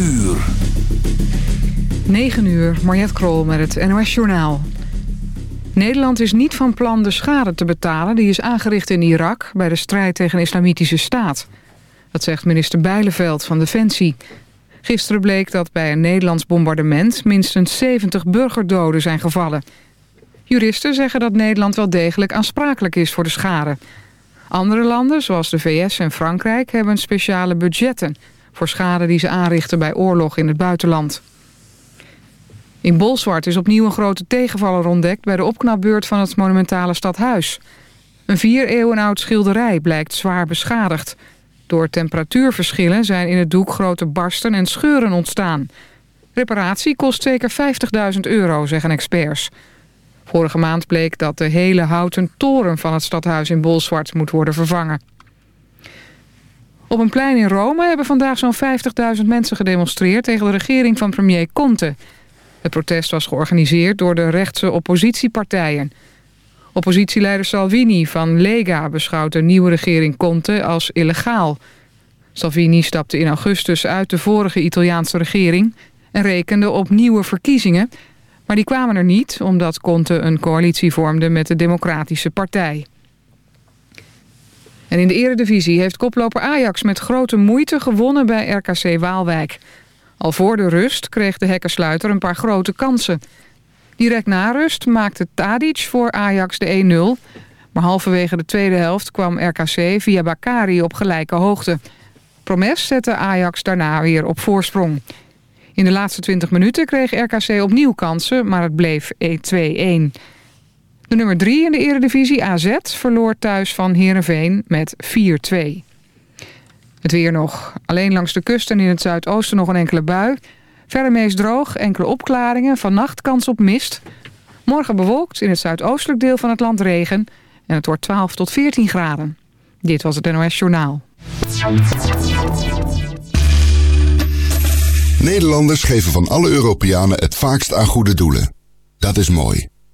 uur. 9 uur, Mariette Krol met het NOS Journaal. Nederland is niet van plan de schade te betalen... die is aangericht in Irak bij de strijd tegen de islamitische staat. Dat zegt minister Bijleveld van Defensie. Gisteren bleek dat bij een Nederlands bombardement... minstens 70 burgerdoden zijn gevallen. Juristen zeggen dat Nederland wel degelijk aansprakelijk is voor de schade. Andere landen, zoals de VS en Frankrijk... hebben speciale budgetten voor schade die ze aanrichten bij oorlog in het buitenland. In Bolsward is opnieuw een grote tegenvaller ontdekt... bij de opknapbeurt van het monumentale stadhuis. Een vier eeuwen oud schilderij blijkt zwaar beschadigd. Door temperatuurverschillen zijn in het doek grote barsten en scheuren ontstaan. Reparatie kost zeker 50.000 euro, zeggen experts. Vorige maand bleek dat de hele houten toren van het stadhuis in Bolsward moet worden vervangen. Op een plein in Rome hebben vandaag zo'n 50.000 mensen gedemonstreerd... tegen de regering van premier Conte... Het protest was georganiseerd door de rechtse oppositiepartijen. Oppositieleider Salvini van Lega beschouwt de nieuwe regering Conte als illegaal. Salvini stapte in augustus uit de vorige Italiaanse regering... en rekende op nieuwe verkiezingen... maar die kwamen er niet omdat Conte een coalitie vormde met de Democratische Partij. En in de eredivisie heeft koploper Ajax met grote moeite gewonnen bij RKC Waalwijk... Al voor de rust kreeg de hekkensluiter een paar grote kansen. Direct na rust maakte Tadic voor Ajax de 1-0. Maar halverwege de tweede helft kwam RKC via Bakari op gelijke hoogte. Promes zette Ajax daarna weer op voorsprong. In de laatste 20 minuten kreeg RKC opnieuw kansen, maar het bleef 2-1. De nummer 3 in de eredivisie AZ verloor thuis van Heerenveen met 4-2. Het weer nog. Alleen langs de kust en in het zuidoosten nog een enkele bui. Verder meest droog, enkele opklaringen. Vannacht kans op mist. Morgen bewolkt, in het zuidoostelijk deel van het land regen. En het wordt 12 tot 14 graden. Dit was het NOS Journaal. Nederlanders geven van alle Europeanen het vaakst aan goede doelen. Dat is mooi.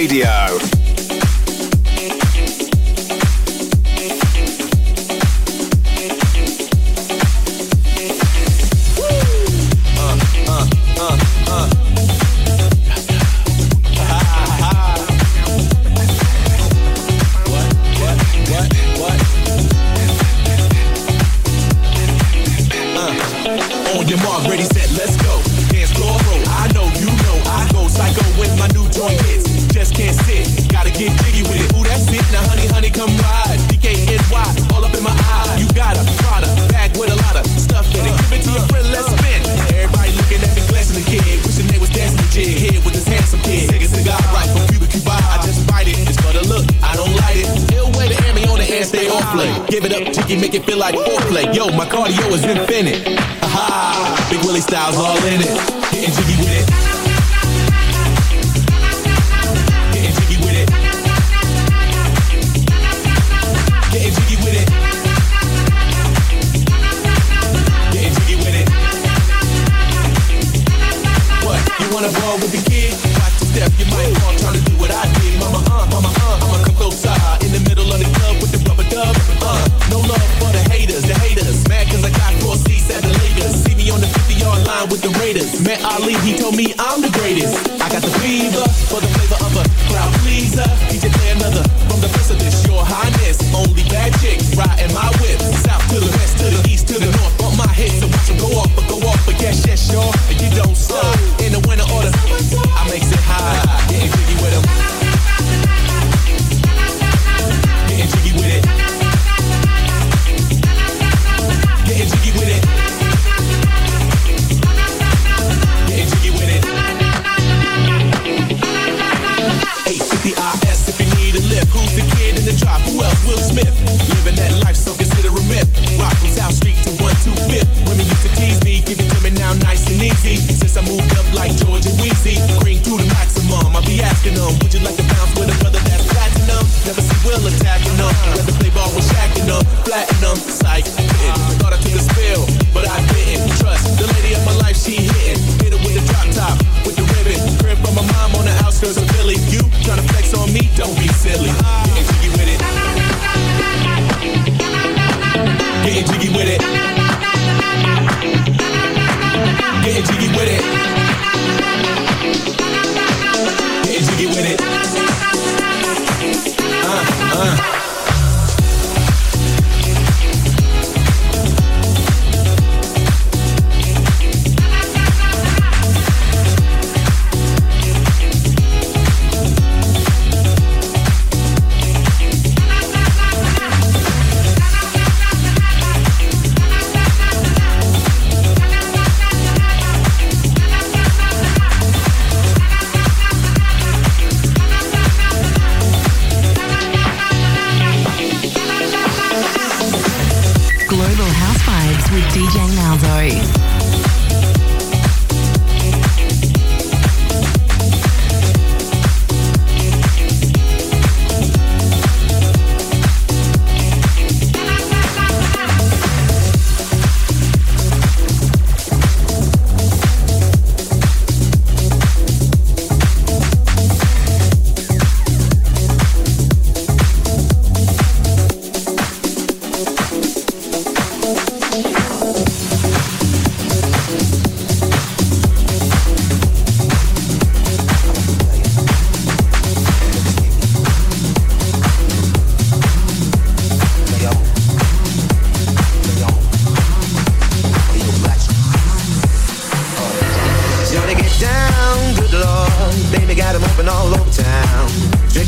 Radio. Uh, uh, uh, On your mark, ready, set, come ride. DKNY, all up in my eye. You got a Prada bag with a lot of stuff in it. Give it to your friend, let's spin. Everybody looking at me, glancing the kid. Wishing they was dancing the jig. Here with this handsome kid. Take a cigar right from Cuba Cuba. I just bite it. It's for the look, I don't light it. Ill way to me on the air, stay on play. Give it up, chicky, make it feel like foreplay. Yo, my cardio is infinite. Aha, Big Willie Styles all in it. Getting jiggy Ali, he told me I'm the greatest. I got the fever for the flavor of a crowd pleaser. Moved up like George and Weezy, green through the maximum. I'll be asking them, would you like to bounce with a brother that's platinum? Never see Will attacking them. Rather play ball with shacking them, um, platinum, psych. It. Thought I took a spill, but I didn't. Trust the lady of my life, she hitting. Hit her with the drop top, with the ribbon. Crib from my mom on the outskirts of Philly. You tryna flex on me? Don't be silly.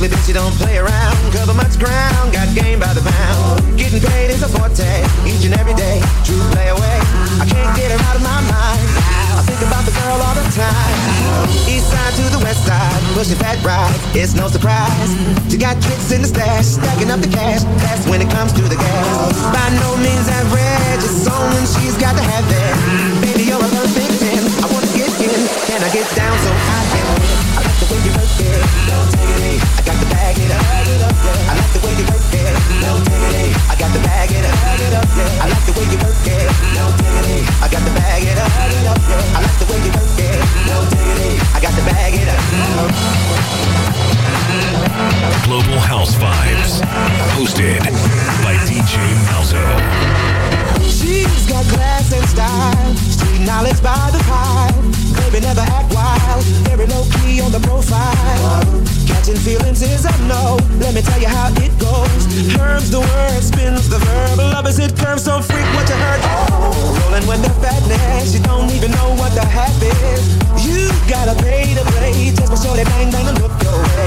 Strictly bitch, you don't play around. Cover much ground, got game by the pound. Getting paid is a forte, each and every day. True play away. I can't get her out of my mind. I think about the girl all the time. East side to the west side, pushing fat ride. It's no surprise. She got tricks in the stash, stacking up the cash. That's when it comes to the gas. By no means average, it's on when she's got to have it. Baby, you're a perfect 10. I wanna get in. Can I get down so I can She's got class and style, knowledge by the pile. Baby never act wild, very low key on the profile. Catching feelings is a no. Let me tell you how it goes. Herbs the word, spins the verb. Love is it curves, so freak what you heard. Rolling with the fatness, you don't even know what the half is. You gotta pay to play, just for sure they bang bang and look your way.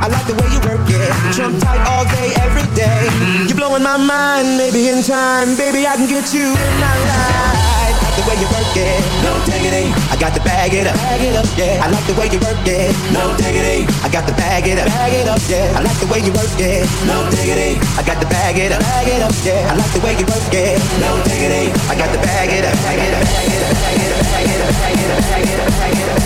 I like the way you work it, trump tight all day, every day. You're blowing my mind, maybe in time, baby I can get you in my life like the way you work it. No diggity. I got to bag it up. Bag it up, yeah. I like the way you work it. No diggity. I got to bag it up. Bag it up, yeah. I like the way you work it. No diggity. I got to bag it up. Bag it up, yeah. I like the way you work it. No diggity. I got to bag it up. Bag it up, bag it up, bag it up, bag it up, bag it up, bag it up, bag it up.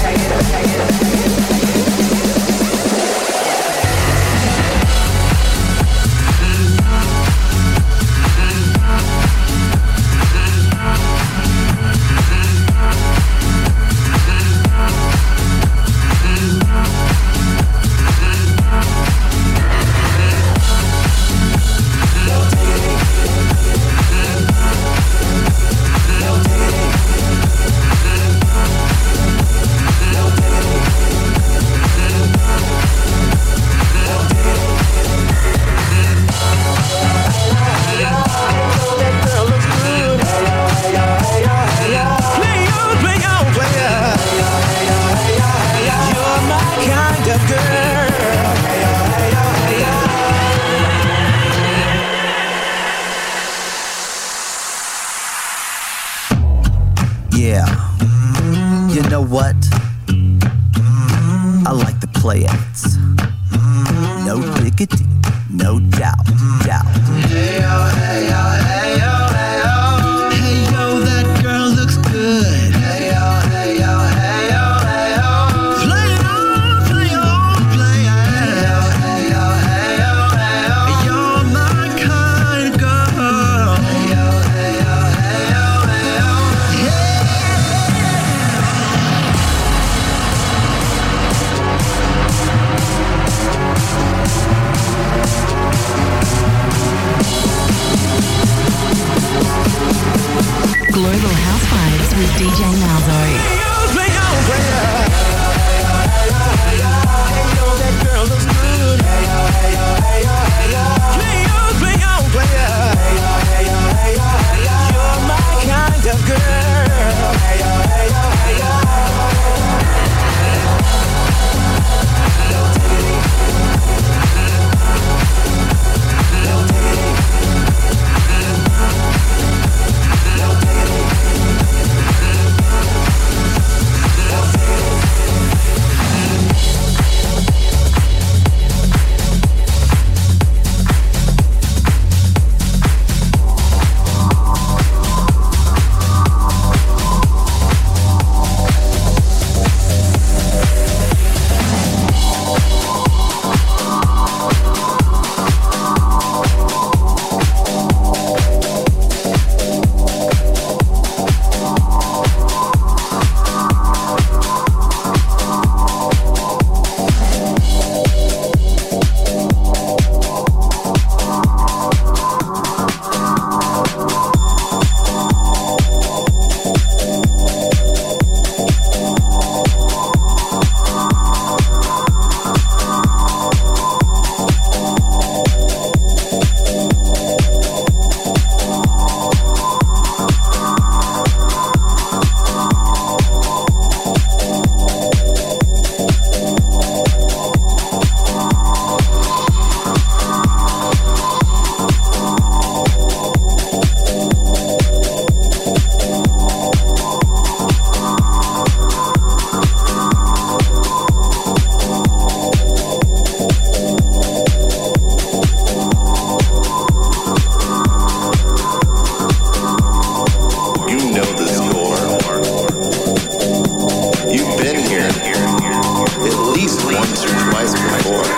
Twice before.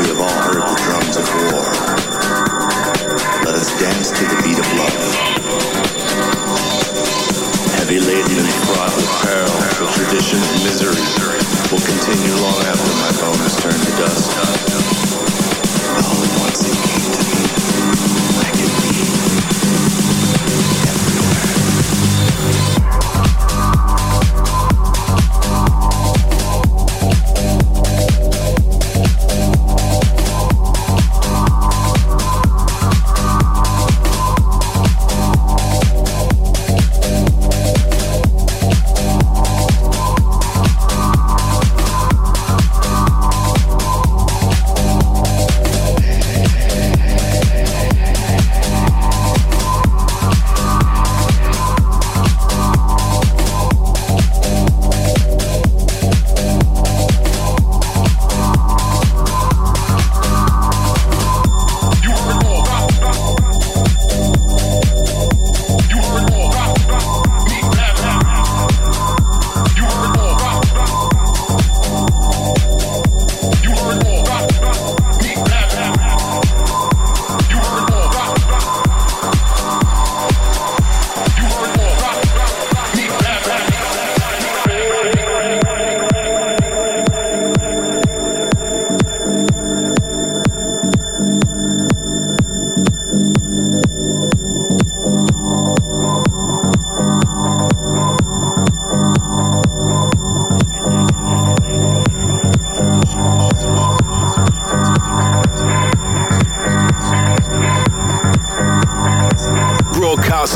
We have all heard the drums of war. Let us dance to the beat of love. Heavy laden and fraught with peril, the tradition of misery will continue long after my bones turn to dust.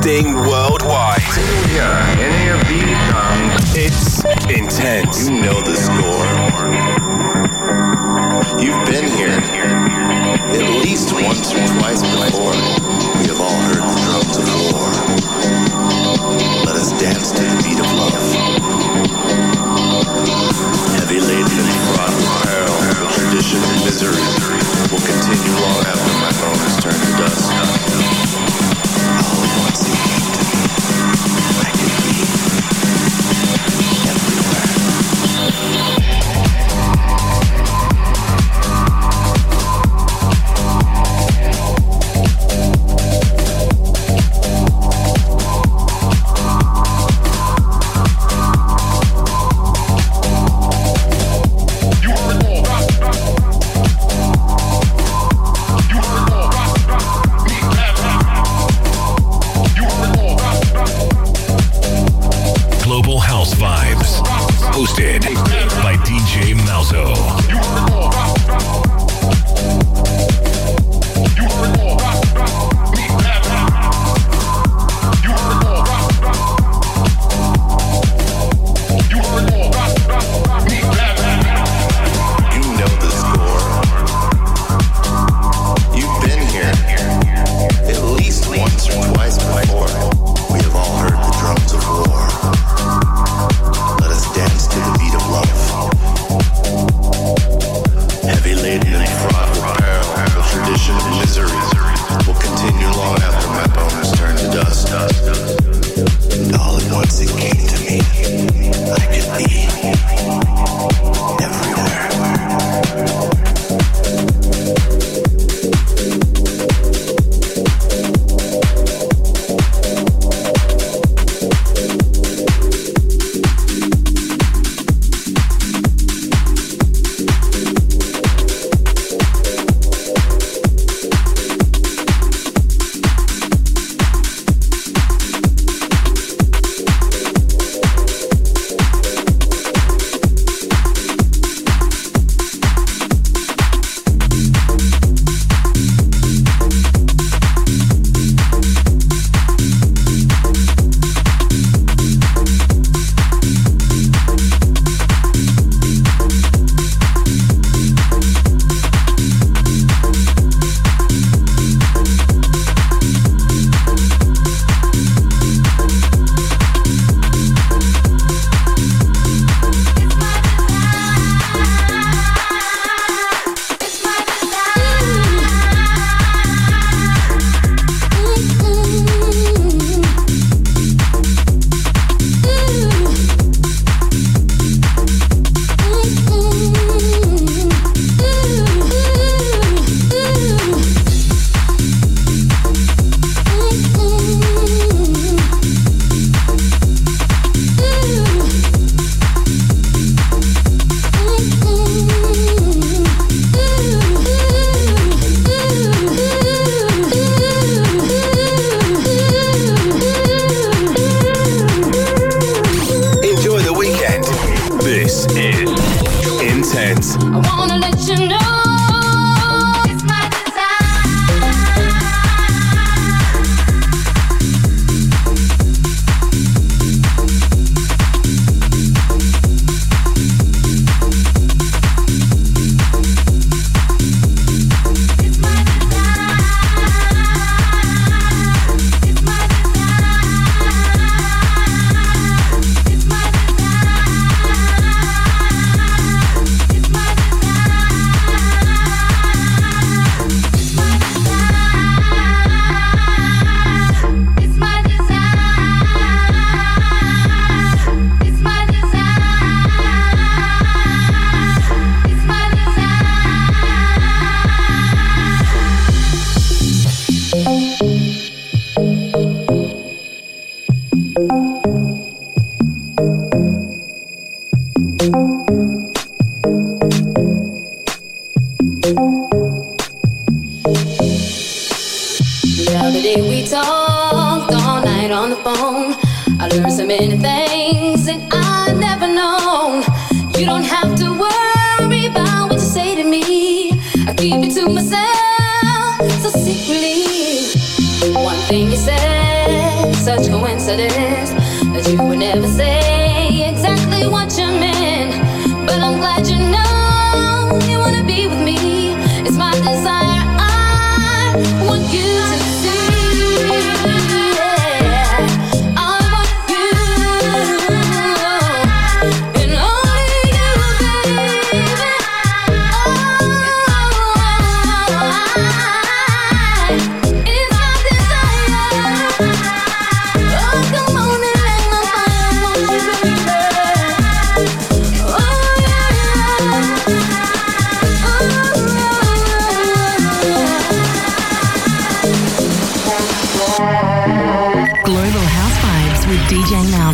broadcasting worldwide. It's intense. You know the score. You've been here at least once or twice before. We have all heard the drums of war. Let us dance to the beat of love. Heavy laden and fraught with peril, tradition and misery will continue long after my bones turn to dust. voice I can be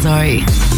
DJ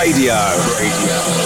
radio. Radio.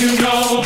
you know?